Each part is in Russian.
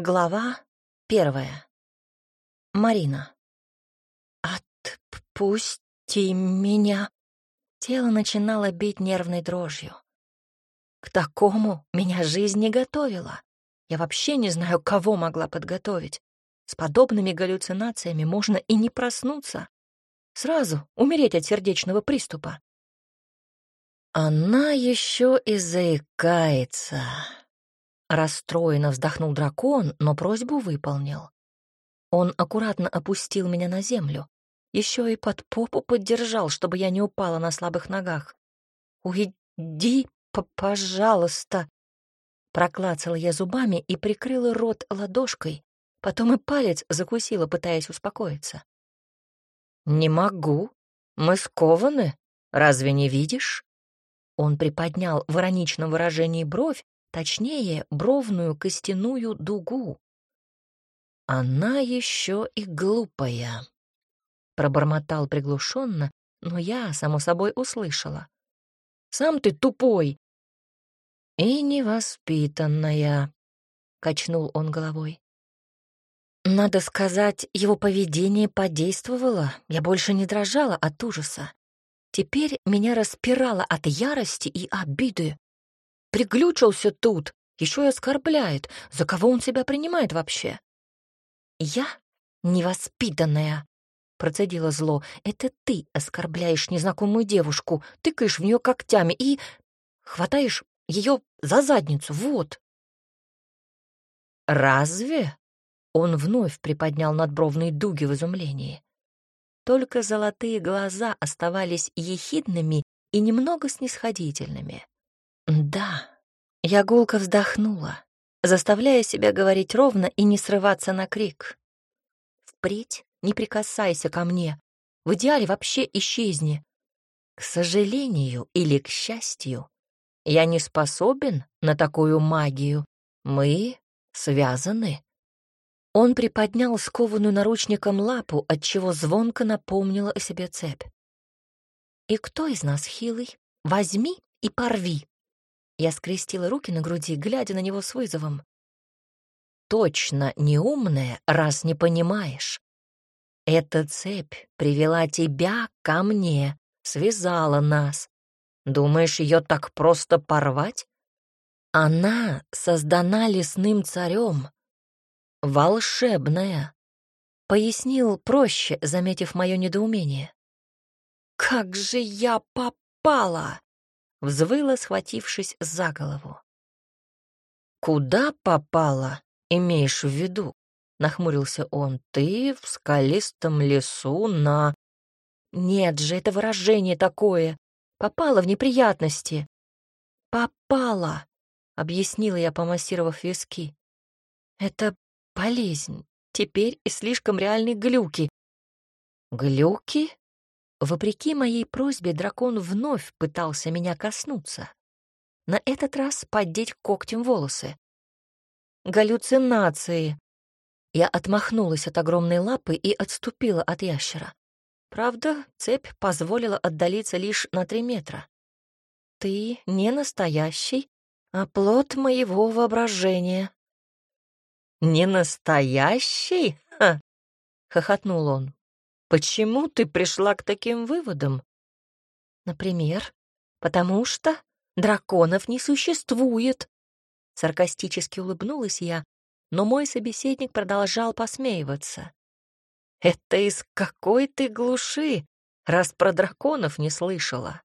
Глава первая. Марина. «Отпусти меня!» Тело начинало бить нервной дрожью. К такому меня жизнь не готовила. Я вообще не знаю, кого могла подготовить. С подобными галлюцинациями можно и не проснуться. Сразу умереть от сердечного приступа. Она еще и заикается. Расстроенно вздохнул дракон, но просьбу выполнил. Он аккуратно опустил меня на землю, еще и под попу поддержал, чтобы я не упала на слабых ногах. «Уйди, пожалуйста!» Проклацала я зубами и прикрыла рот ладошкой, потом и палец закусила, пытаясь успокоиться. «Не могу. Мы скованы. Разве не видишь?» Он приподнял в ироничном выражении бровь, точнее, бровную костяную дугу. «Она еще и глупая», — пробормотал приглушенно, но я, само собой, услышала. «Сам ты тупой!» «И невоспитанная», — качнул он головой. Надо сказать, его поведение подействовало, я больше не дрожала от ужаса. Теперь меня распирало от ярости и обиды. Приглючился тут, еще и оскорбляет. За кого он себя принимает вообще? Я невоспитанная, процедила зло. Это ты оскорбляешь незнакомую девушку, тыкаешь в нее когтями и хватаешь ее за задницу, вот. Разве? Он вновь приподнял надбровные дуги в изумлении. Только золотые глаза оставались ехидными и немного снисходительными. Да, я гулко вздохнула, заставляя себя говорить ровно и не срываться на крик. Впредь не прикасайся ко мне, в идеале вообще исчезни. К сожалению или к счастью, я не способен на такую магию. Мы связаны. Он приподнял скованную наручником лапу, отчего звонко напомнила о себе цепь. «И кто из нас хилый? Возьми и порви!» Я скрестила руки на груди, глядя на него с вызовом. «Точно неумная, раз не понимаешь. Эта цепь привела тебя ко мне, связала нас. Думаешь, ее так просто порвать? Она создана лесным царем, волшебная», — пояснил проще, заметив мое недоумение. «Как же я попала!» — взвыла, схватившись за голову. «Куда попала, имеешь в виду?» — нахмурился он. «Ты в скалистом лесу на...» «Нет же, это выражение такое. Попала в неприятности». «Попала», — объяснила я, помассировав виски. «Это болезнь. Теперь и слишком реальные глюки. Глюки? Вопреки моей просьбе дракон вновь пытался меня коснуться. На этот раз поддеть когтем волосы. Галлюцинации. Я отмахнулась от огромной лапы и отступила от ящера. Правда, цепь позволила отдалиться лишь на три метра. Ты не настоящий, а плод моего воображения, «Не настоящий?» Хохотнул он. «Почему ты пришла к таким выводам?» «Например, потому что драконов не существует». Саркастически улыбнулась я, но мой собеседник продолжал посмеиваться. «Это из какой ты глуши, раз про драконов не слышала?»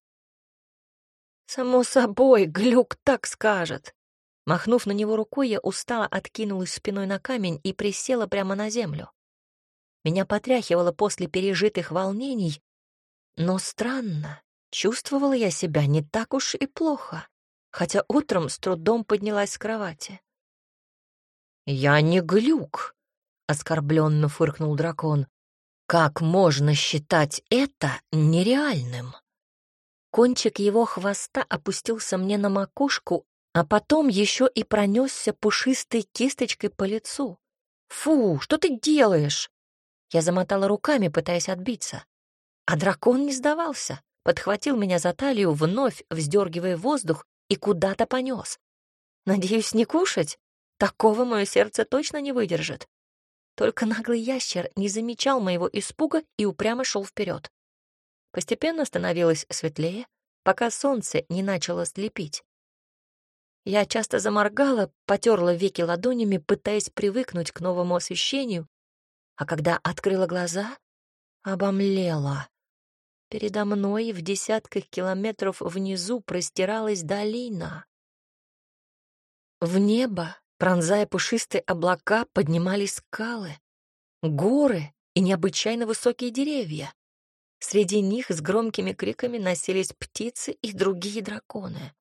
«Само собой, Глюк так скажет. Махнув на него рукой, я устало откинулась спиной на камень и присела прямо на землю. Меня потряхивало после пережитых волнений, но странно, чувствовала я себя не так уж и плохо, хотя утром с трудом поднялась с кровати. «Я не глюк», — оскорбленно фыркнул дракон. «Как можно считать это нереальным?» Кончик его хвоста опустился мне на макушку, а потом еще и пронесся пушистой кисточкой по лицу. «Фу, что ты делаешь?» Я замотала руками, пытаясь отбиться. А дракон не сдавался, подхватил меня за талию, вновь вздергивая воздух и куда-то понес. Надеюсь, не кушать? Такого мое сердце точно не выдержит. Только наглый ящер не замечал моего испуга и упрямо шел вперед. Постепенно становилось светлее, пока солнце не начало слепить. Я часто заморгала, потерла веки ладонями, пытаясь привыкнуть к новому освещению, а когда открыла глаза, обомлела. Передо мной в десятках километров внизу простиралась долина. В небо, пронзая пушистые облака, поднимались скалы, горы и необычайно высокие деревья. Среди них с громкими криками носились птицы и другие драконы.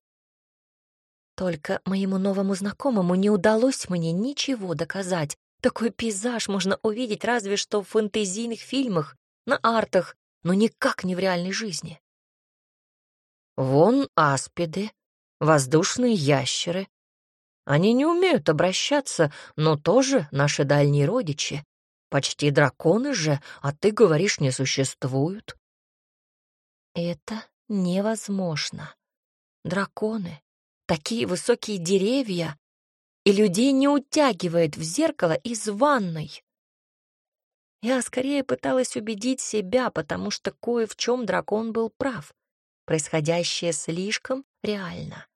Только моему новому знакомому не удалось мне ничего доказать. Такой пейзаж можно увидеть разве что в фэнтезийных фильмах, на артах, но никак не в реальной жизни. Вон аспиды, воздушные ящеры. Они не умеют обращаться, но тоже наши дальние родичи. Почти драконы же, а ты говоришь, не существуют. Это невозможно. Драконы, такие высокие деревья, и людей не утягивает в зеркало из ванной. Я скорее пыталась убедить себя, потому что кое в чем дракон был прав. Происходящее слишком реально.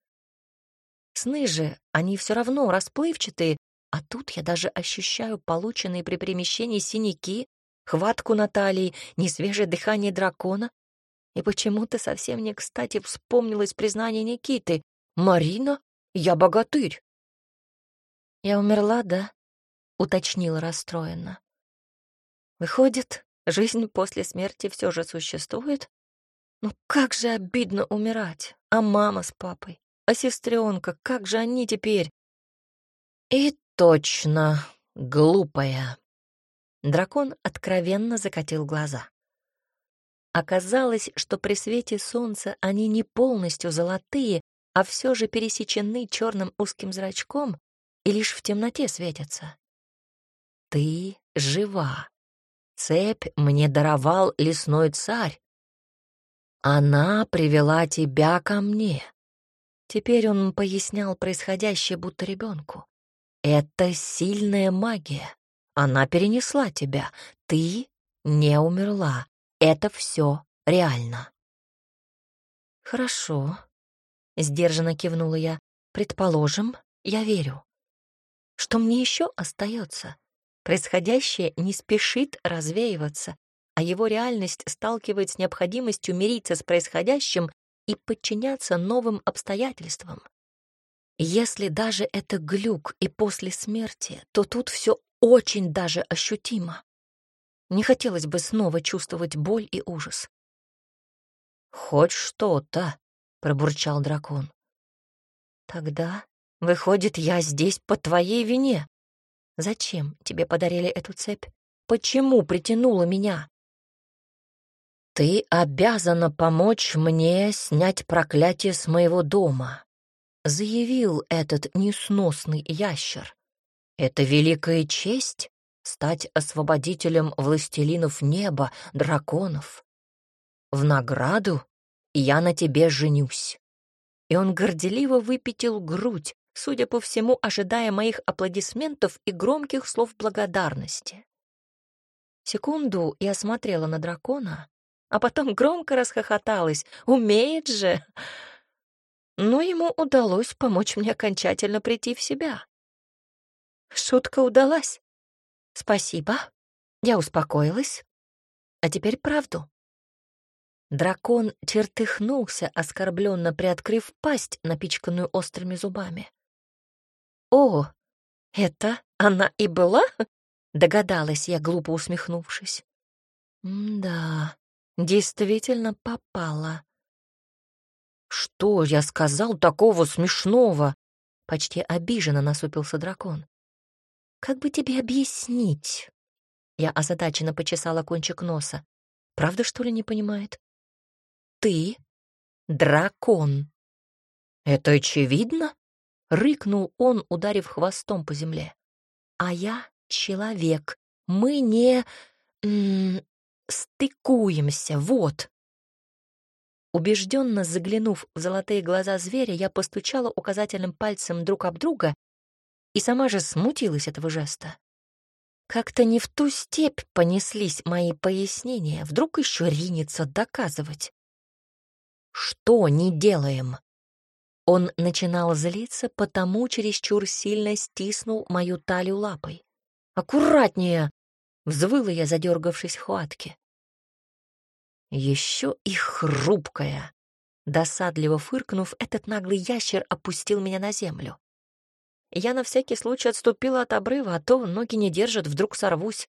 Сны же, они все равно расплывчатые, а тут я даже ощущаю полученные при перемещении синяки, хватку на талии, несвежее дыхание дракона. И почему-то совсем не кстати вспомнилось признание Никиты. «Марина, я богатырь». «Я умерла, да?» — уточнила расстроенно. «Выходит, жизнь после смерти все же существует? Ну как же обидно умирать, а мама с папой? А сестренка, как же они теперь? И точно, глупая. Дракон откровенно закатил глаза. Оказалось, что при свете солнца они не полностью золотые, а все же пересечены черным узким зрачком и лишь в темноте светятся. Ты жива. Цепь мне даровал лесной царь. Она привела тебя ко мне. Теперь он пояснял происходящее будто ребенку. «Это сильная магия. Она перенесла тебя. Ты не умерла. Это все реально». «Хорошо», — сдержанно кивнула я. «Предположим, я верю. Что мне еще остается? Происходящее не спешит развеиваться, а его реальность сталкивает с необходимостью мириться с происходящим и подчиняться новым обстоятельствам. Если даже это глюк и после смерти, то тут все очень даже ощутимо. Не хотелось бы снова чувствовать боль и ужас. «Хоть что-то», — пробурчал дракон. «Тогда, выходит, я здесь по твоей вине. Зачем тебе подарили эту цепь? Почему притянула меня?» «Ты обязана помочь мне снять проклятие с моего дома», — заявил этот несносный ящер. «Это великая честь — стать освободителем властелинов неба, драконов. В награду я на тебе женюсь». И он горделиво выпятил грудь, судя по всему, ожидая моих аплодисментов и громких слов благодарности. Секунду я смотрела на дракона, а потом громко расхохоталась. Умеет же! Но ему удалось помочь мне окончательно прийти в себя. Шутка удалась. Спасибо. Я успокоилась. А теперь правду. Дракон чертыхнулся, оскорбленно приоткрыв пасть, напичканную острыми зубами. «О, это она и была?» — догадалась я, глупо усмехнувшись. «Да, Действительно попала. «Что я сказал такого смешного?» Почти обиженно насупился дракон. «Как бы тебе объяснить?» Я озадаченно почесала кончик носа. «Правда, что ли, не понимает?» «Ты дракон». «Это очевидно?» — рыкнул он, ударив хвостом по земле. «А я человек. Мы не... Стыкуемся, вот. Убежденно заглянув в золотые глаза зверя, я постучала указательным пальцем друг об друга и сама же смутилась этого жеста. Как-то не в ту степь понеслись мои пояснения, вдруг еще ринется доказывать. Что не делаем? Он начинал злиться, потому чересчур сильно стиснул мою талию лапой. «Аккуратнее!» — взвыла я, задергавшись в хватке. Еще и хрупкая. Досадливо фыркнув, этот наглый ящер опустил меня на землю. Я на всякий случай отступила от обрыва, а то ноги не держат, вдруг сорвусь.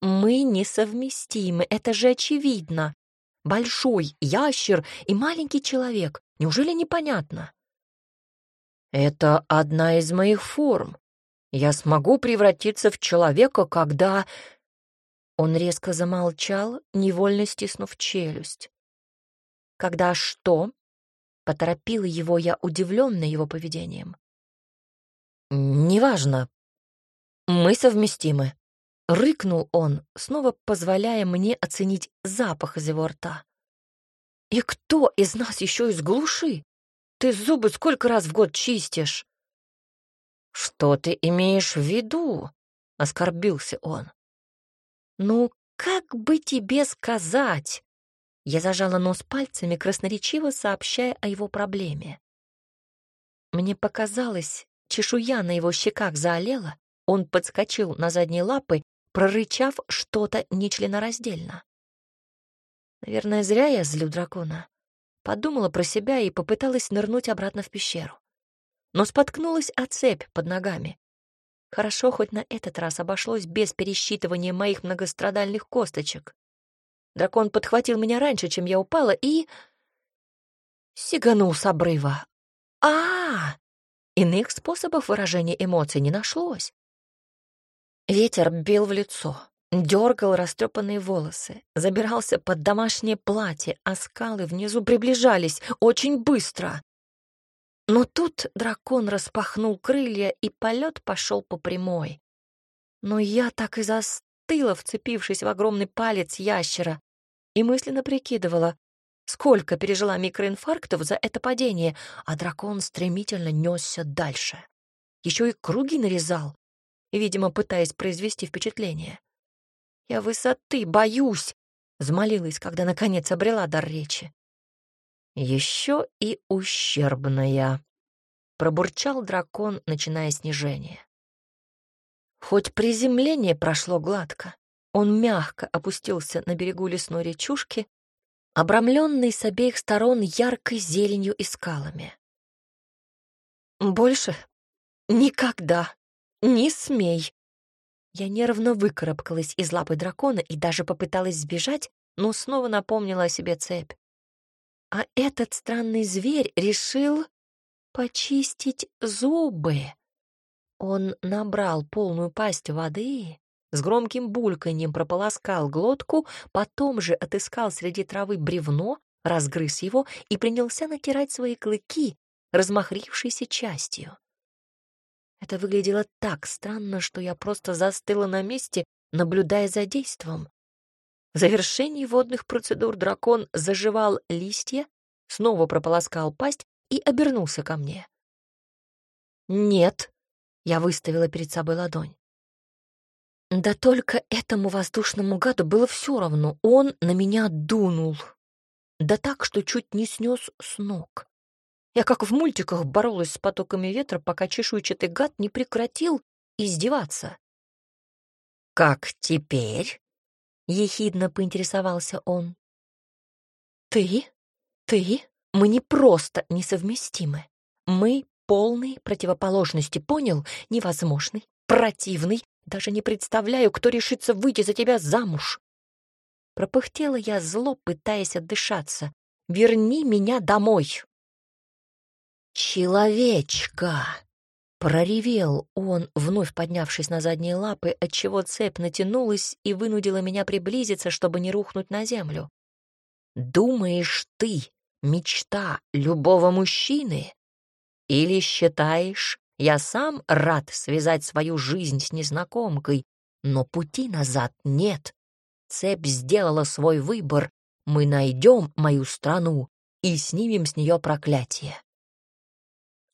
Мы несовместимы, это же очевидно. Большой ящер и маленький человек. Неужели непонятно? Это одна из моих форм. Я смогу превратиться в человека, когда... Он резко замолчал, невольно стиснув челюсть. Когда что? Поторопила его я, удивленная его поведением. «Неважно. Мы совместимы», — рыкнул он, снова позволяя мне оценить запах из его рта. «И кто из нас еще из глуши? Ты зубы сколько раз в год чистишь?» «Что ты имеешь в виду?» — оскорбился он. «Ну, как бы тебе сказать?» Я зажала нос пальцами, красноречиво сообщая о его проблеме. Мне показалось, Чешуя на его щеках заолела, он подскочил на задние лапы, прорычав что-то нечленораздельно. Наверное, зря я злю дракона. Подумала про себя и попыталась нырнуть обратно в пещеру. Но споткнулась о цепь под ногами. Хорошо, хоть на этот раз обошлось без пересчитывания моих многострадальных косточек. Дракон подхватил меня раньше, чем я упала, и... Сиганул с обрыва. а, -а, -а Иных способов выражения эмоций не нашлось. Ветер бил в лицо, дергал растрепанные волосы, забирался под домашнее платье, а скалы внизу приближались очень быстро. Но тут дракон распахнул крылья, и полет пошел по прямой. Но я так и застыла, вцепившись в огромный палец ящера, и мысленно прикидывала, Сколько пережила микроинфарктов за это падение, а дракон стремительно несся дальше. Еще и круги нарезал, видимо, пытаясь произвести впечатление. «Я высоты боюсь», — взмолилась, когда наконец обрела дар речи. «Еще и ущербная», — пробурчал дракон, начиная снижение. Хоть приземление прошло гладко, он мягко опустился на берегу лесной речушки, обрамленный с обеих сторон яркой зеленью и скалами. «Больше никогда не смей!» Я нервно выкарабкалась из лапы дракона и даже попыталась сбежать, но снова напомнила о себе цепь. А этот странный зверь решил почистить зубы. Он набрал полную пасть воды с громким бульканьем прополоскал глотку, потом же отыскал среди травы бревно, разгрыз его и принялся натирать свои клыки, размахрившейся частью. Это выглядело так странно, что я просто застыла на месте, наблюдая за действом. В завершении водных процедур дракон заживал листья, снова прополоскал пасть и обернулся ко мне. «Нет», — я выставила перед собой ладонь. Да только этому воздушному гаду было все равно, он на меня дунул. Да так, что чуть не снес с ног. Я как в мультиках боролась с потоками ветра, пока чешуйчатый гад не прекратил издеваться. «Как теперь?» — ехидно поинтересовался он. «Ты? Ты? Мы не просто несовместимы. Мы полные противоположности, понял? Невозможный, противный, даже не представляю, кто решится выйти за тебя замуж. Пропыхтела я зло, пытаясь отдышаться. Верни меня домой. Человечка! Проревел он, вновь поднявшись на задние лапы, отчего цепь натянулась и вынудила меня приблизиться, чтобы не рухнуть на землю. «Думаешь ты, мечта любого мужчины? Или считаешь, я сам рад связать свою жизнь с незнакомкой, но пути назад нет. Цепь сделала свой выбор. Мы найдем мою страну и снимем с нее проклятие.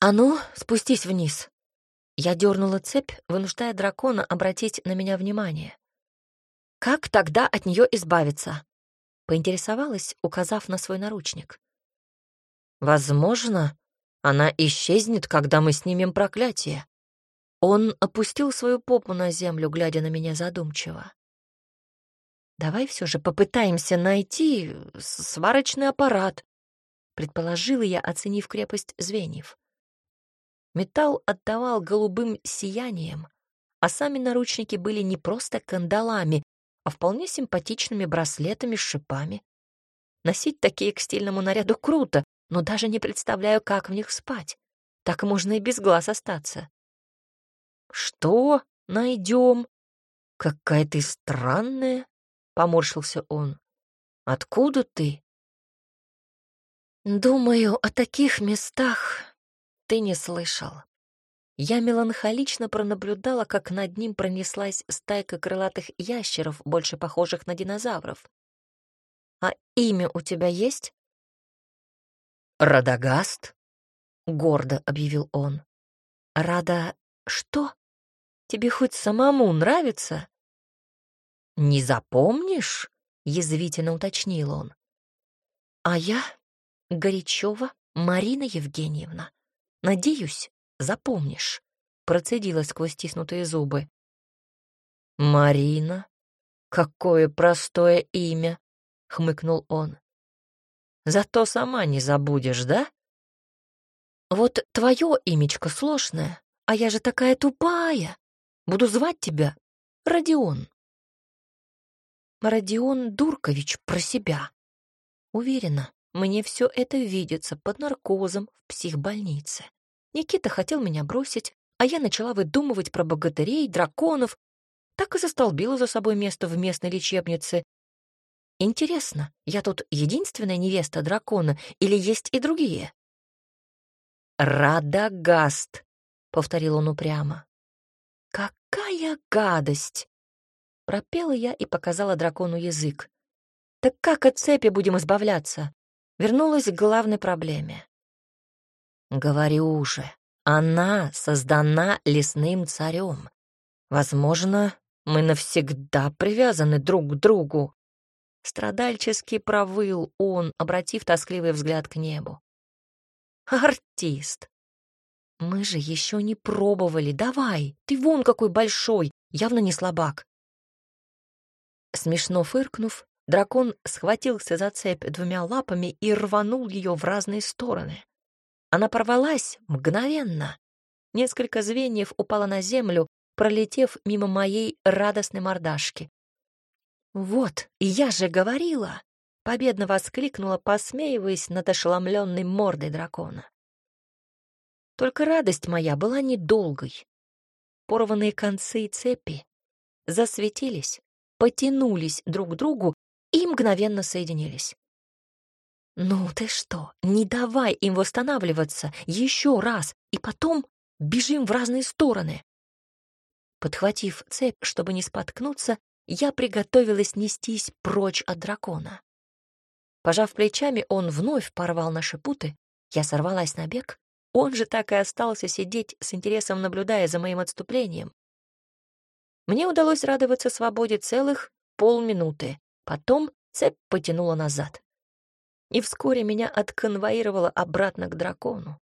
А ну, спустись вниз. Я дернула цепь, вынуждая дракона обратить на меня внимание. «Как тогда от нее избавиться?» — поинтересовалась, указав на свой наручник. «Возможно, она исчезнет, когда мы снимем проклятие». Он опустил свою попу на землю, глядя на меня задумчиво. «Давай все же попытаемся найти сварочный аппарат», — предположила я, оценив крепость звеньев. Металл отдавал голубым сиянием, а сами наручники были не просто кандалами, а вполне симпатичными браслетами с шипами. Носить такие к стильному наряду круто, но даже не представляю, как в них спать. Так можно и без глаз остаться. «Что найдем? Какая ты странная!» — поморщился он. «Откуда ты?» «Думаю, о таких местах ты не слышал. Я меланхолично пронаблюдала, как над ним пронеслась стайка крылатых ящеров, больше похожих на динозавров. «А имя у тебя есть?» «Радагаст», — гордо объявил он. «Рада... что? Тебе хоть самому нравится?» «Не запомнишь?» — язвительно уточнил он. «А я Горячева Марина Евгеньевна. Надеюсь, запомнишь, процедила сквозь стиснутые зубы. Марина? Какое простое имя, хмыкнул он. Зато сама не забудешь, да? Вот твое имечко сложное, а я же такая тупая. Буду звать тебя Родион. Родион Дуркович про себя. Уверена, мне все это видится под наркозом в психбольнице. Никита хотел меня бросить, а я начала выдумывать про богатырей, драконов, так и застолбила за собой место в местной лечебнице. Интересно, я тут единственная невеста дракона или есть и другие? «Радагаст», — повторил он упрямо. «Какая гадость!» Пропела я и показала дракону язык. «Так как от цепи будем избавляться?» Вернулась к главной проблеме. Говорю же, она создана лесным царем. Возможно, мы навсегда привязаны друг к другу. Страдальчески провыл он, обратив тоскливый взгляд к небу. Артист. Мы же еще не пробовали. Давай, ты вон какой большой, явно не слабак. Смешно фыркнув, Дракон схватился за цепь двумя лапами и рванул ее в разные стороны. Она порвалась мгновенно. Несколько звеньев упало на землю, пролетев мимо моей радостной мордашки. «Вот, я же говорила!» — победно воскликнула, посмеиваясь над ошеломленной мордой дракона. Только радость моя была недолгой. Порванные концы цепи засветились, потянулись друг к другу и мгновенно соединились. «Ну ты что, не давай им восстанавливаться еще раз, и потом бежим в разные стороны!» Подхватив цепь, чтобы не споткнуться, я приготовилась нестись прочь от дракона. Пожав плечами, он вновь порвал наши путы, я сорвалась на бег, он же так и остался сидеть с интересом, наблюдая за моим отступлением. Мне удалось радоваться свободе целых полминуты. Потом цепь потянула назад. И вскоре меня отконвоировало обратно к дракону.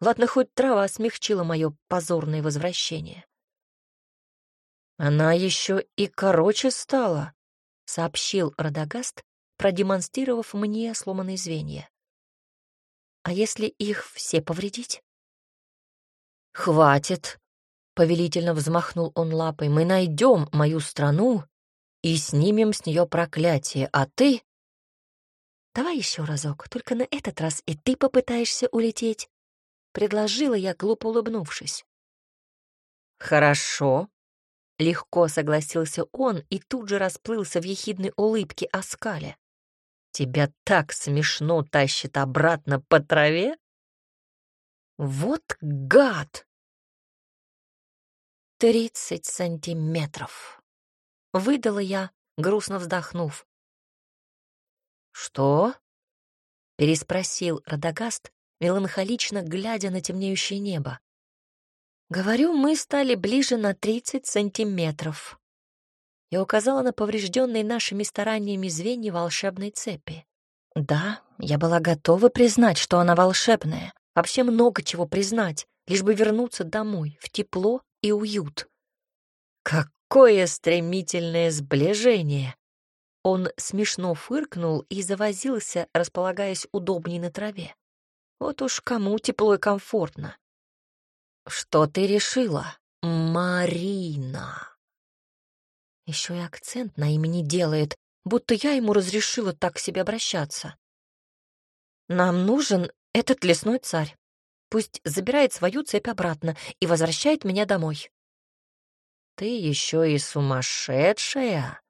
Ладно, хоть трава смягчила мое позорное возвращение. «Она еще и короче стала», — сообщил Радагаст, продемонстрировав мне сломанные звенья. «А если их все повредить?» «Хватит», — повелительно взмахнул он лапой, — «мы найдем мою страну и снимем с нее проклятие, а ты...» «Давай еще разок, только на этот раз и ты попытаешься улететь», — предложила я, глупо улыбнувшись. «Хорошо», — легко согласился он и тут же расплылся в ехидной улыбке о скале. «Тебя так смешно тащит обратно по траве?» «Вот гад!» «Тридцать сантиметров!» Выдала я, грустно вздохнув. «Что?» — переспросил Радагаст, меланхолично глядя на темнеющее небо. Говорю, мы стали ближе на 30 сантиметров. Я указала на поврежденные нашими стараниями звенья волшебной цепи. Да, я была готова признать, что она волшебная. Вообще много чего признать, лишь бы вернуться домой, в тепло и уют. Какое стремительное сближение! Он смешно фыркнул и завозился, располагаясь удобней на траве. Вот уж кому тепло и комфортно. «Что ты решила, Марина?» Еще и акцент на имени делает, будто я ему разрешила так к себе обращаться. «Нам нужен этот лесной царь. Пусть забирает свою цепь обратно и возвращает меня домой». «Ты еще и сумасшедшая!»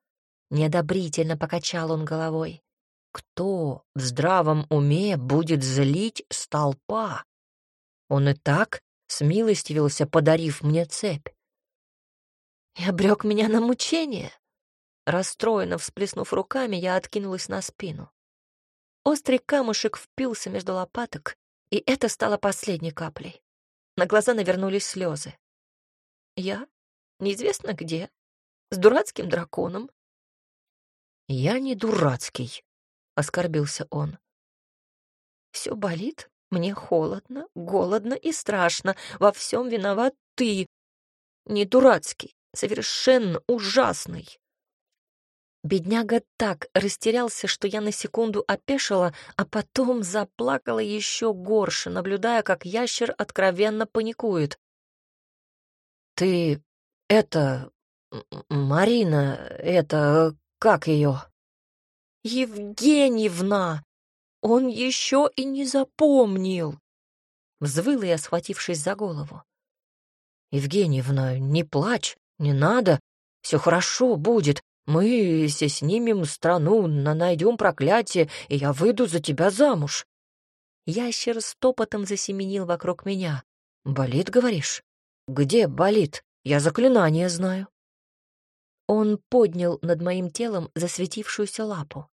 Недобрительно покачал он головой. «Кто в здравом уме будет злить столпа? Он и так смилостивился, подарив мне цепь. И обрек меня на мучение. Расстроенно всплеснув руками, я откинулась на спину. Острый камушек впился между лопаток, и это стало последней каплей. На глаза навернулись слезы. Я? Неизвестно где. С дурацким драконом. «Я не дурацкий», — оскорбился он. «Все болит?» Мне холодно, голодно и страшно. Во всем виноват ты. Не дурацкий, совершенно ужасный. Бедняга так растерялся, что я на секунду опешила, а потом заплакала еще горше, наблюдая, как ящер откровенно паникует. «Ты... это... Марина... это... как ее?» «Евгеньевна!» Он еще и не запомнил. Взвыла я, схватившись за голову. Евгеньевна, не плачь, не надо. Все хорошо будет. Мы снимем страну, найдем проклятие, и я выйду за тебя замуж. Ящер стопотом засеменил вокруг меня. «Болит, говоришь?» «Где болит? Я заклинание знаю». Он поднял над моим телом засветившуюся лапу.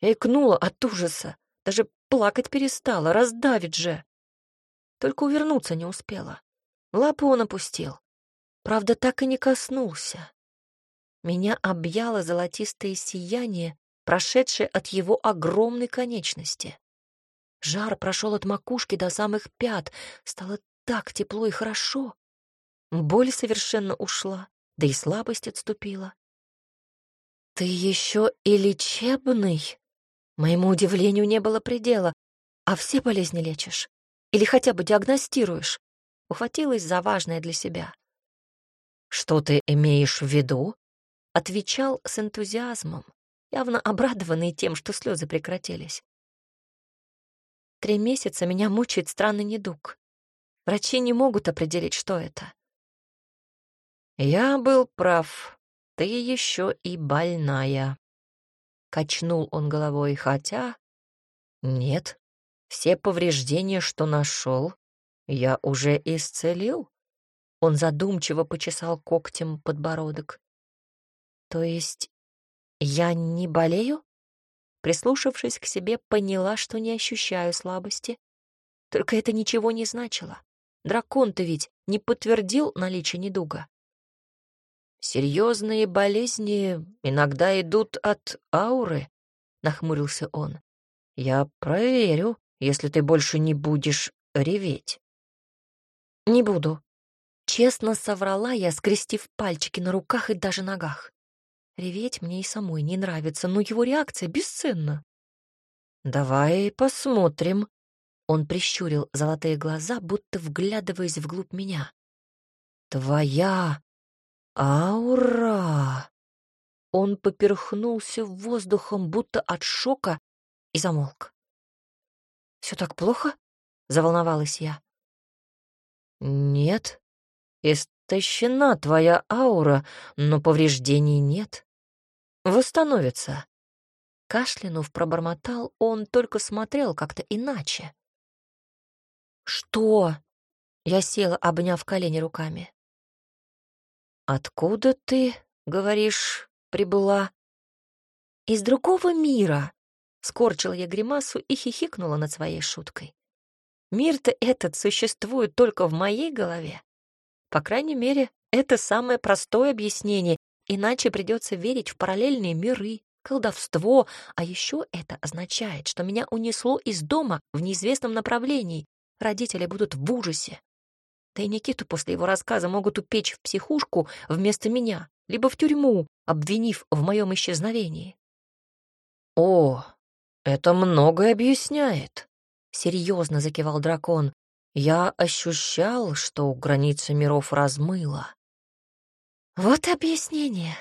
Я икнула от ужаса, даже плакать перестала, раздавит же. Только увернуться не успела. Лапу он опустил. Правда, так и не коснулся. Меня объяло золотистое сияние, прошедшее от его огромной конечности. Жар прошел от макушки до самых пят, стало так тепло и хорошо. Боль совершенно ушла, да и слабость отступила. «Ты еще и лечебный?» Моему удивлению не было предела. А все болезни лечишь? Или хотя бы диагностируешь? Ухватилась за важное для себя. Что ты имеешь в виду? Отвечал с энтузиазмом, явно обрадованный тем, что слезы прекратились. Три месяца меня мучает странный недуг. Врачи не могут определить, что это. Я был прав. Ты еще и больная. Качнул он головой, хотя... Нет, все повреждения, что нашел, я уже исцелил. Он задумчиво почесал когтем подбородок. То есть я не болею? Прислушавшись к себе, поняла, что не ощущаю слабости. Только это ничего не значило. Дракон-то ведь не подтвердил наличие недуга. Серьезные болезни иногда идут от ауры, нахмурился он. Я проверю, если ты больше не будешь реветь. Не буду. Честно соврала я, скрестив пальчики на руках и даже ногах. Реветь мне и самой не нравится, но его реакция бесценна. «Давай посмотрим». Он прищурил золотые глаза, будто вглядываясь вглубь меня. «Твоя «Аура!» Он поперхнулся воздухом, будто от шока, и замолк. «Все так плохо?» — заволновалась я. «Нет, истощена твоя аура, но повреждений нет. Восстановится». Кашлянув, пробормотал, он только смотрел как-то иначе. «Что?» — я села, обняв колени руками. «Откуда ты, говоришь, прибыла?» «Из другого мира», — скорчила я гримасу и хихикнула над своей шуткой. «Мир-то этот существует только в моей голове. По крайней мере, это самое простое объяснение, иначе придется верить в параллельные миры, колдовство, а еще это означает, что меня унесло из дома в неизвестном направлении. Родители будут в ужасе. Да и Никиту после его рассказа могут упечь в психушку вместо меня, либо в тюрьму, обвинив в моем исчезновении. «О, это многое объясняет», — серьезно закивал дракон. «Я ощущал, что границы миров размыло». «Вот объяснение»,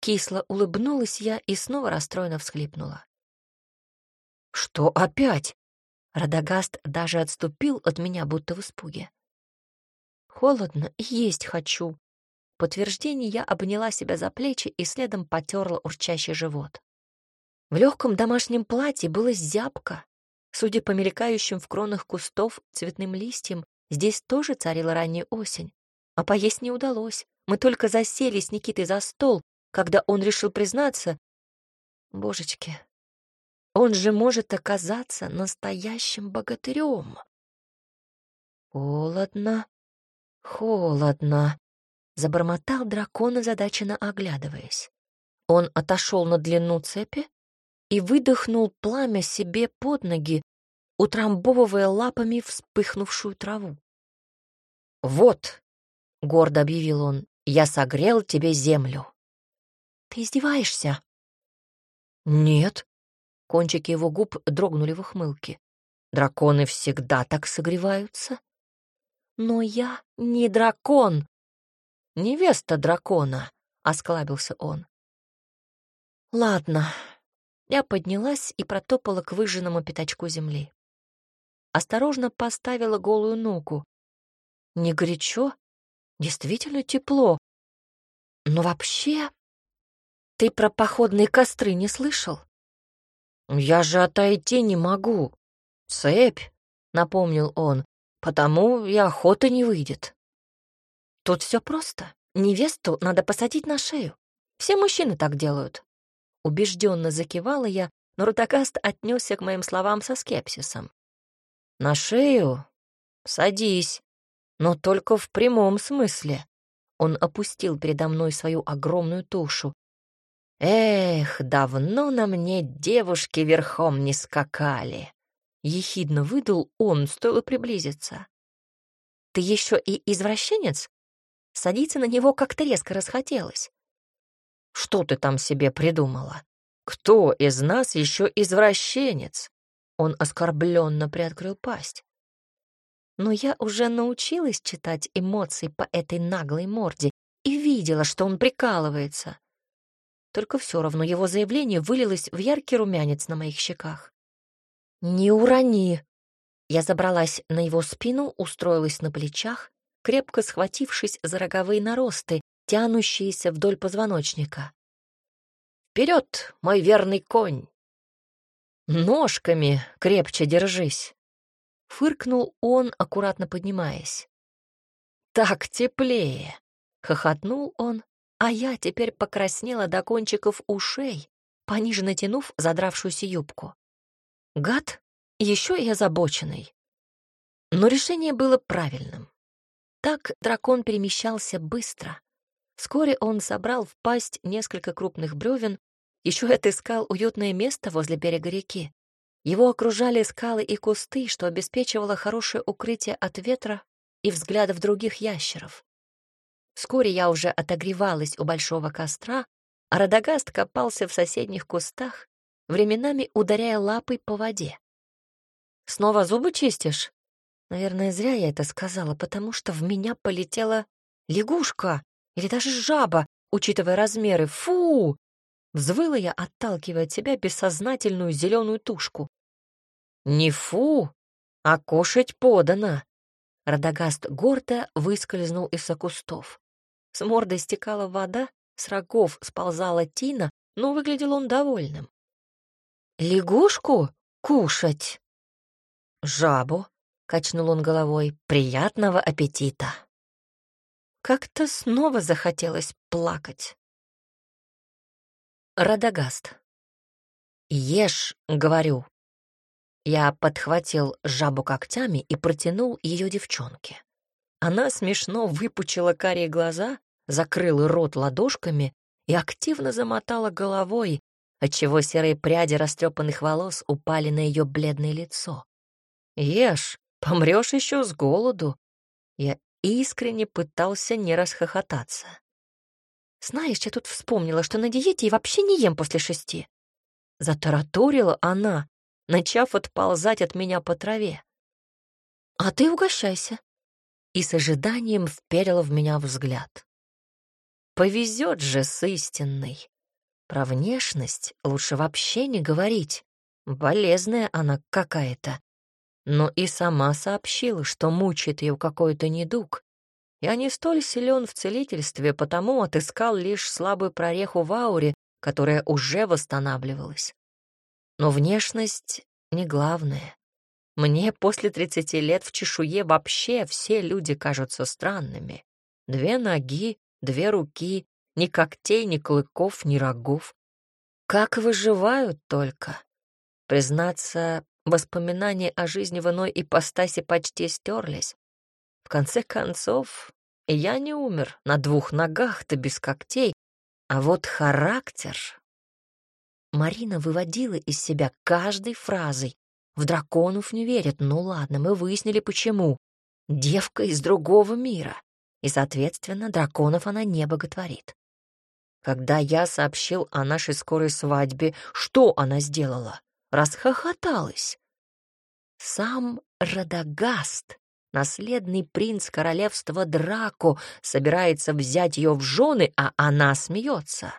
Кисло улыбнулась я и снова расстроенно всхлипнула. «Что опять?» Радагаст даже отступил от меня, будто в испуге. «Холодно и есть хочу». Подтверждение я обняла себя за плечи и следом потерла урчащий живот. В легком домашнем платье было зябко. Судя по мелькающим в кронах кустов цветным листьям, здесь тоже царила ранняя осень. А поесть не удалось. Мы только засели с Никитой за стол, когда он решил признаться, божечки, он же может оказаться настоящим богатырем. Холодно, холодно, забормотал дракон, озадаченно оглядываясь. Он отошел на длину цепи и выдохнул пламя себе под ноги, утрамбовывая лапами вспыхнувшую траву. «Вот», — гордо объявил он, — «я согрел тебе землю». Ты издеваешься? Нет. Кончики его губ дрогнули в ухмылке. Драконы всегда так согреваются. Но я не дракон. Невеста дракона, осклабился он. Ладно. Я поднялась и протопала к выжженному пятачку земли. Осторожно поставила голую ногу. Не горячо, действительно тепло. Но вообще ты про походные костры не слышал? Я же отойти не могу. Цепь, напомнил он, потому и охота не выйдет. Тут все просто. Невесту надо посадить на шею. Все мужчины так делают. Убежденно закивала я, но Рутакаст отнесся к моим словам со скепсисом. На шею? Садись, но только в прямом смысле. Он опустил передо мной свою огромную тушу. Эх, давно на мне девушки верхом не скакали. Ехидно выдал он, стоило приблизиться. Ты еще и извращенец? Садиться на него как-то резко расхотелось. Что ты там себе придумала? Кто из нас еще извращенец? Он оскорбленно приоткрыл пасть. Но я уже научилась читать эмоции по этой наглой морде и видела, что он прикалывается. Только все равно его заявление вылилось в яркий румянец на моих щеках. «Не урони!» Я забралась на его спину, устроилась на плечах, крепко схватившись за роговые наросты, тянущиеся вдоль позвоночника. «Вперед, мой верный конь!» «Ножками крепче держись!» — фыркнул он, аккуратно поднимаясь. «Так теплее!» — хохотнул он, а я теперь покраснела до кончиков ушей, пониже натянув задравшуюся юбку. Гад еще и озабоченный. Но решение было правильным. Так дракон перемещался быстро. Вскоре он собрал в пасть несколько крупных бревен, еще отыскал уютное место возле берега реки. Его окружали скалы и кусты, что обеспечивало хорошее укрытие от ветра и взглядов других ящеров. Вскоре я уже отогревалась у большого костра, а Радагаст копался в соседних кустах, временами ударяя лапой по воде. «Снова зубы чистишь?» Наверное, зря я это сказала, потому что в меня полетела лягушка или даже жаба, учитывая размеры. Фу! Взвыла я, отталкивая от себя бессознательную зеленую тушку. Не фу, а кушать подано. Радагаст гордо выскользнул из-за кустов. С морды стекала вода, с рогов сползала тина, но выглядел он довольным. «Лягушку кушать?» «Жабу», — качнул он головой, — «приятного аппетита». Как-то снова захотелось плакать. Радагаст. «Ешь», — говорю. Я подхватил жабу когтями и протянул ее девчонке. Она смешно выпучила карие глаза, закрыла рот ладошками и активно замотала головой, отчего серые пряди растрепанных волос упали на ее бледное лицо. «Ешь, помрешь еще с голоду». Я искренне пытался не расхохотаться. «Знаешь, я тут вспомнила, что на диете и вообще не ем после шести». Затараторила она, начав отползать от меня по траве. «А ты угощайся». И с ожиданием вперила в меня взгляд. Повезет же с истинной. Про внешность лучше вообще не говорить. Болезная она какая-то. Но и сама сообщила, что мучает ее какой-то недуг. Я не столь силен в целительстве, потому отыскал лишь слабую прореху в ауре, которая уже восстанавливалась. Но внешность не главное. Мне после 30 лет в чешуе вообще все люди кажутся странными. Две ноги, две руки, ни когтей, ни клыков, ни рогов. Как выживают только? Признаться, воспоминания о жизни в иной ипостаси почти стерлись. В конце концов, я не умер на двух ногах-то без когтей, а вот характер... Марина выводила из себя каждой фразой. В драконов не верят, ну ладно, мы выяснили почему. Девка из другого мира, и, соответственно, драконов она не боготворит. Когда я сообщил о нашей скорой свадьбе, что она сделала? Расхохоталась. Сам Радагаст, наследный принц королевства Драко, собирается взять ее в жены, а она смеется.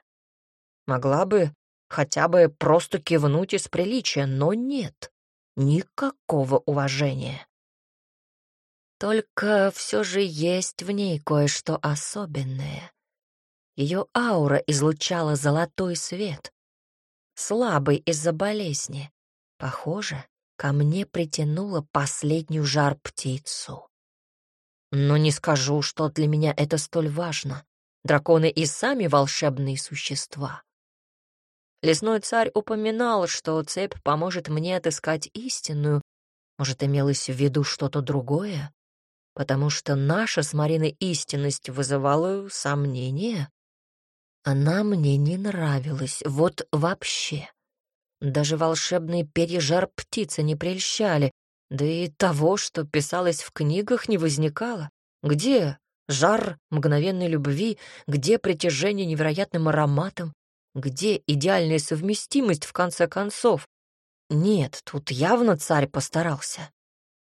Могла бы хотя бы просто кивнуть из приличия, но нет, никакого уважения. Только все же есть в ней кое-что особенное. Ее аура излучала золотой свет, слабый из-за болезни. Похоже, ко мне притянула последнюю жар-птицу. Но не скажу, что для меня это столь важно. Драконы и сами волшебные существа. Лесной царь упоминал, что цепь поможет мне отыскать истинную. Может, имелось в виду что-то другое? Потому что наша с Мариной истинность вызывала сомнения. Она мне не нравилась, вот вообще. Даже волшебные перья жар птицы не прельщали, да и того, что писалось в книгах, не возникало. Где жар мгновенной любви, где притяжение невероятным ароматом, где идеальная совместимость в конце концов? Нет, тут явно царь постарался.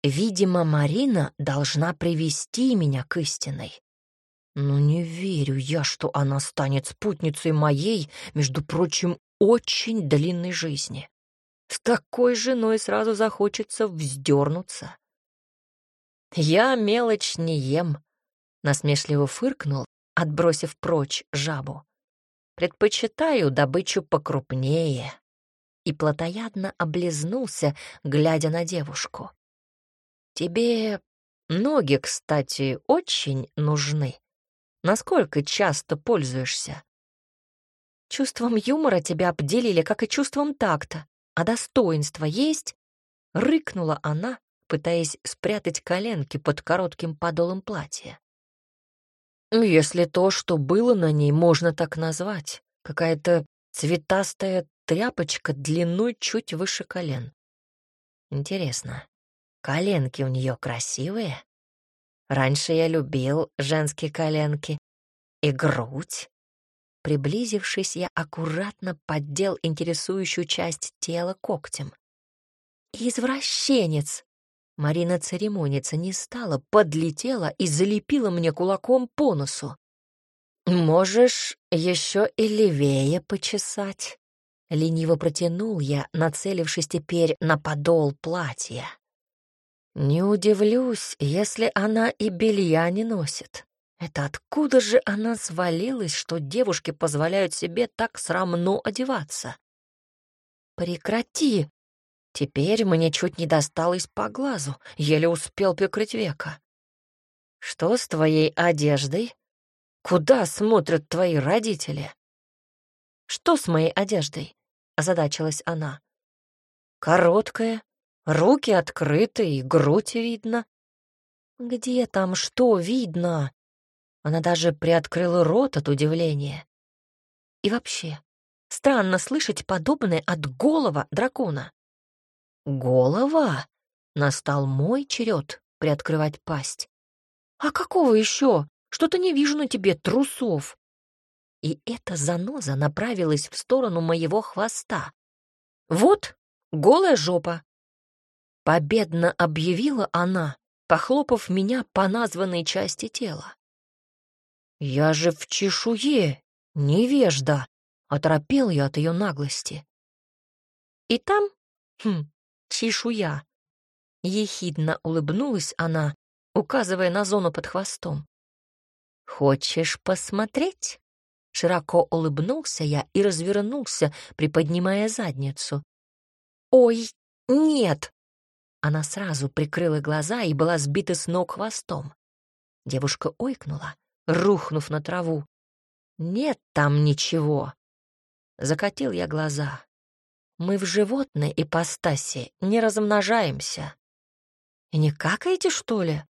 Видимо, Марина должна привести меня к истинной. Но не верю я, что она станет спутницей моей, между прочим, очень длинной жизни. С такой женой сразу захочется вздернуться. Я мелочь не ем, насмешливо фыркнул, отбросив прочь жабу. Предпочитаю добычу покрупнее. И плотоядно облизнулся, глядя на девушку. Тебе ноги, кстати, очень нужны. Насколько часто пользуешься? Чувством юмора тебя обделили, как и чувством такта. А достоинство есть? Рыкнула она, пытаясь спрятать коленки под коротким подолом платья. Если то, что было на ней, можно так назвать. Какая-то цветастая тряпочка длиной чуть выше колен. Интересно, коленки у нее красивые? Раньше я любил женские коленки. И грудь. Приблизившись, я аккуратно поддел интересующую часть тела когтем. «Извращенец!» Марина церемониться не стала, подлетела и залепила мне кулаком по носу. «Можешь еще и левее почесать», — лениво протянул я, нацелившись теперь на подол платья. Не удивлюсь, если она и белья не носит. Это откуда же она свалилась, что девушки позволяют себе так срамно одеваться? Прекрати! Теперь мне чуть не досталось по глазу, еле успел прикрыть века. Что с твоей одеждой? Куда смотрят твои родители? Что с моей одеждой? Озадачилась она. Короткая, Руки открыты и грудь видно. Где там что видно? Она даже приоткрыла рот от удивления. И вообще, странно слышать подобное от голова дракона. Голова? Настал мой черед приоткрывать пасть. А какого еще? Что-то не вижу на тебе трусов. И эта заноза направилась в сторону моего хвоста. Вот голая жопа. Победно объявила она, похлопав меня по названной части тела. «Я же в чешуе, невежда!» — оторопел я от ее наглости. «И там, хм, чешуя!» Ехидно улыбнулась она, указывая на зону под хвостом. «Хочешь посмотреть?» Широко улыбнулся я и развернулся, приподнимая задницу. «Ой, нет!» Она сразу прикрыла глаза и была сбита с ног хвостом. Девушка ойкнула, рухнув на траву. «Нет там ничего!» Закатил я глаза. «Мы в животной ипостаси не размножаемся». «И не какаете, что ли?»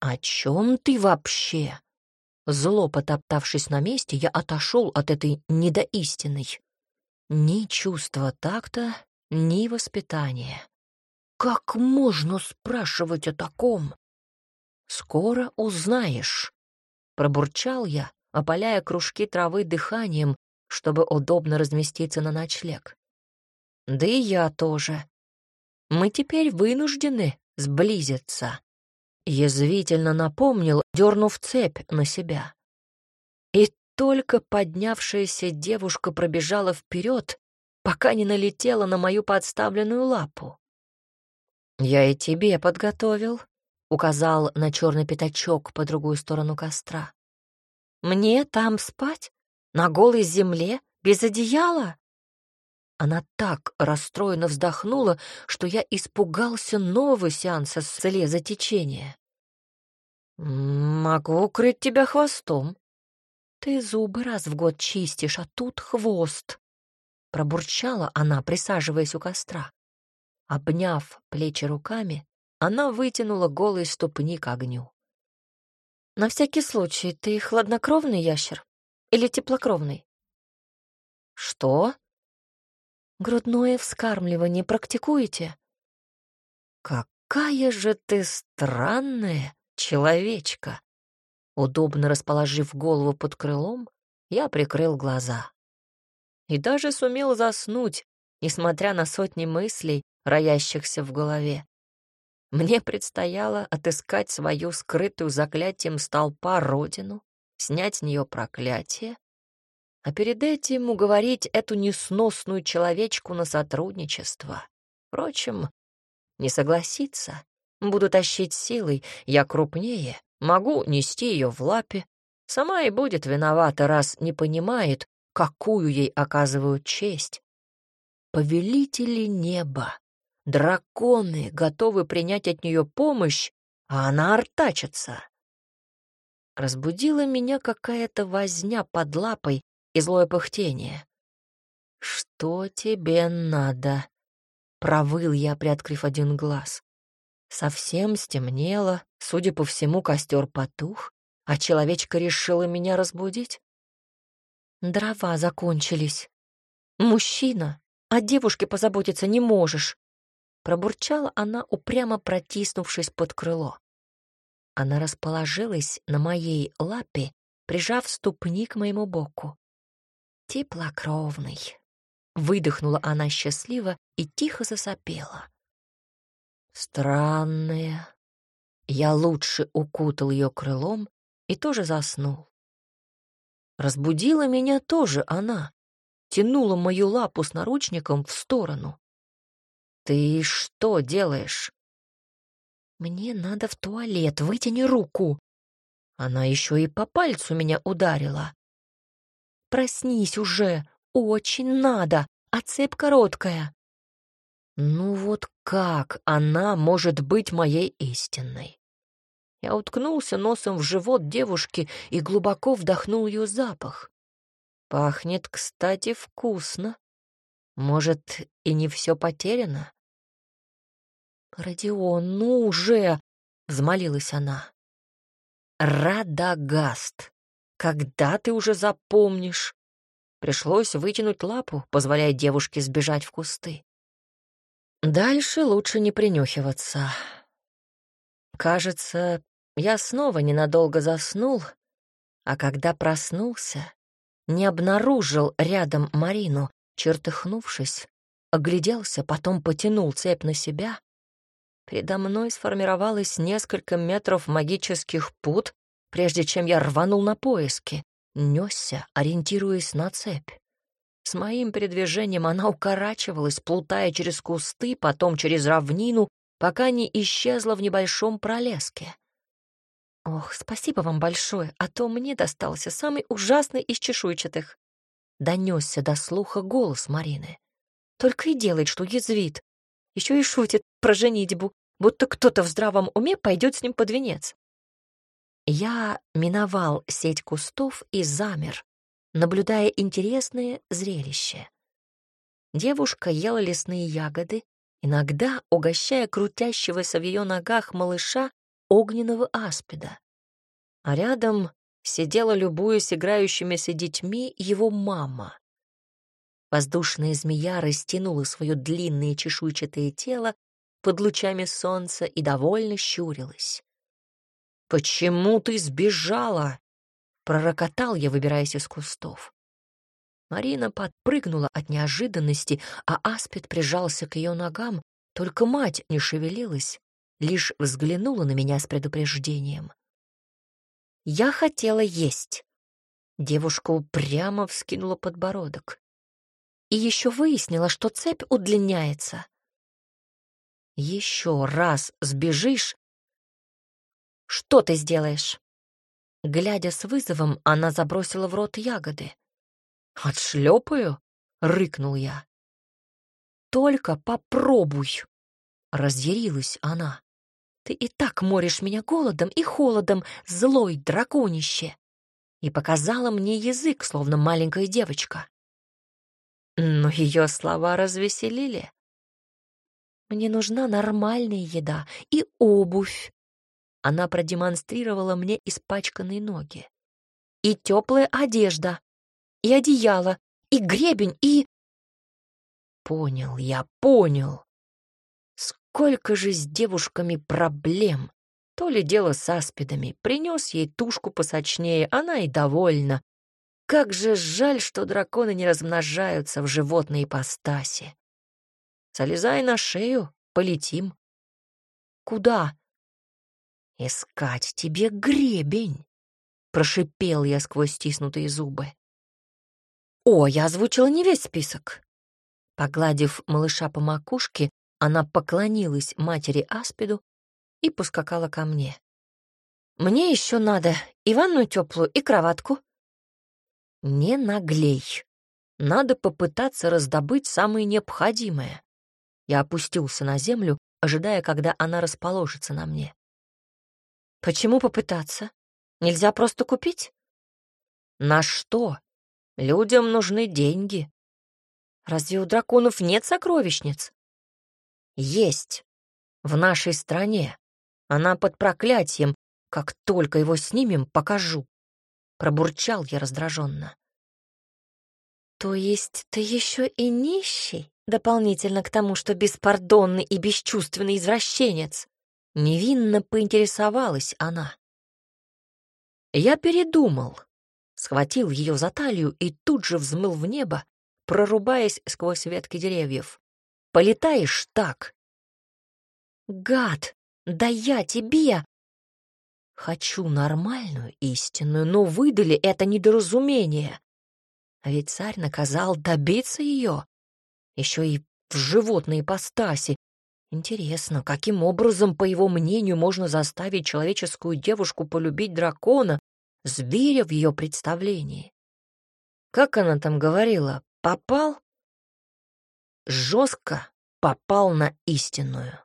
«О чем ты вообще?» Зло потоптавшись на месте, я отошел от этой недоистинной. Ни чувства такта, ни воспитания. Как можно спрашивать о таком? Скоро узнаешь. Пробурчал я, опаляя кружки травы дыханием, чтобы удобно разместиться на ночлег. Да и я тоже. Мы теперь вынуждены сблизиться. Язвительно напомнил, дернув цепь на себя. И только поднявшаяся девушка пробежала вперед, пока не налетела на мою подставленную лапу. «Я и тебе подготовил», — указал на черный пятачок по другую сторону костра. «Мне там спать? На голой земле? Без одеяла?» Она так расстроенно вздохнула, что я испугался нового сеанса с течения. «Могу укрыть тебя хвостом». «Ты зубы раз в год чистишь, а тут хвост», — пробурчала она, присаживаясь у костра. Обняв плечи руками, она вытянула голые ступни к огню. «На всякий случай, ты хладнокровный ящер или теплокровный?» «Что?» «Грудное вскармливание практикуете?» «Какая же ты странная!» человечка. Удобно расположив голову под крылом, я прикрыл глаза. И даже сумел заснуть, несмотря на сотни мыслей, роящихся в голове. Мне предстояло отыскать свою скрытую заклятием столпа родину, снять с нее проклятие, а перед этим уговорить эту несносную человечку на сотрудничество. Впрочем, не согласиться Буду тащить силой, я крупнее, могу нести ее в лапе. Сама и будет виновата, раз не понимает, какую ей оказывают честь. Повелители неба, драконы готовы принять от нее помощь, а она артачится. Разбудила меня какая-то возня под лапой и злое пыхтение. «Что тебе надо?» — провыл я, приоткрыв один глаз. Совсем стемнело, судя по всему, костер потух, а человечка решила меня разбудить. Дрова закончились. Мужчина, о девушке позаботиться не можешь. Пробурчала она, упрямо протиснувшись под крыло. Она расположилась на моей лапе, прижав ступни к моему боку. Теплокровный. Выдохнула она счастливо и тихо засопела. Странная. Я лучше укутал ее крылом и тоже заснул. Разбудила меня тоже она, тянула мою лапу с наручником в сторону. «Ты что делаешь?» «Мне надо в туалет, вытяни руку». Она еще и по пальцу меня ударила. «Проснись уже, очень надо, а цепь короткая». Ну вот как она может быть моей истинной? Я уткнулся носом в живот девушки и глубоко вдохнул ее запах. Пахнет, кстати, вкусно. Может, и не все потеряно? Родион, ну уже! — взмолилась она. «Радагаст, когда ты уже запомнишь?» Пришлось вытянуть лапу, позволяя девушке сбежать в кусты. Дальше лучше не принюхиваться. Кажется, я снова ненадолго заснул, а когда проснулся, не обнаружил рядом Марину, чертыхнувшись, огляделся, потом потянул цепь на себя. Передо мной сформировалось несколько метров магических пут, прежде чем я рванул на поиски, несся, ориентируясь на цепь. С моим передвижением она укорачивалась, плутая через кусты, потом через равнину, пока не исчезла в небольшом пролеске. «Ох, спасибо вам большое, а то мне достался самый ужасный из чешуйчатых». Донесся до слуха голос Марины. Только и делает, что язвит. Еще и шутит про женитьбу, будто кто-то в здравом уме пойдет с ним под венец. Я миновал сеть кустов и замер, наблюдая интересное зрелище. Девушка ела лесные ягоды, иногда угощая крутящегося в ее ногах малыша огненного аспида. А рядом сидела, любуясь играющимися детьми, его мама. Воздушная змея растянула свое длинное чешуйчатое тело под лучами солнца и довольно щурилась. «Почему ты сбежала?» — пророкотал я, выбираясь из кустов. Марина подпрыгнула от неожиданности, а Аспид прижался к ее ногам, только мать не шевелилась, лишь взглянула на меня с предупреждением. «Я хотела есть». Девушка упрямо вскинула подбородок. И еще выяснила, что цепь удлиняется. «Еще раз сбежишь...» «Что ты сделаешь?» Глядя с вызовом, она забросила в рот ягоды. «Отшлепаю?» — рыкнул я. «Только попробуй!» — разъярилась она. «Ты и так моришь меня голодом и холодом, злой драконище!» И показала мне язык, словно маленькая девочка. Но ее слова развеселили. «Мне нужна нормальная еда и обувь». Она продемонстрировала мне испачканные ноги. «И теплая одежда, и одеяло, и гребень, и...» Понял, я понял. Сколько же с девушками проблем. То ли дело с аспидами. Принес ей тушку посочнее, она и довольна. Как же жаль, что драконы не размножаются в животной ипостаси. Залезай на шею, полетим. Куда? Искать тебе гребень, прошипел я сквозь стиснутые зубы. О, я озвучила не весь список. Погладив малыша по макушке, она поклонилась матери Аспиду и поскакала ко мне. «Мне еще надо и ванную теплую, и кроватку», не наглей. Надо попытаться раздобыть самое необходимое. Я опустился на землю, ожидая, когда она расположится на мне. Почему попытаться? Нельзя просто купить? На что? Людям нужны деньги. Разве у драконов нет сокровищниц? Есть. В нашей стране. Она под проклятием. Как только его снимем, покажу. Пробурчал я раздраженно. То есть ты еще и нищий, дополнительно к тому, что беспардонный и бесчувственный извращенец? Невинно поинтересовалась она. Я передумал, схватил ее за талию и тут же взмыл в небо, прорубаясь сквозь ветки деревьев. «Полетаешь так!» «Гад! Да я тебе!» Хочу нормальную, истинную, но выдали это недоразумение. А ведь царь наказал добиться ее. Еще и в животной ипостаси. Интересно, каким образом, по его мнению, можно заставить человеческую девушку полюбить дракона, зверя в ее представлении? Как она там говорила? Попал? Жестко попал на истинную.